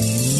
oh you.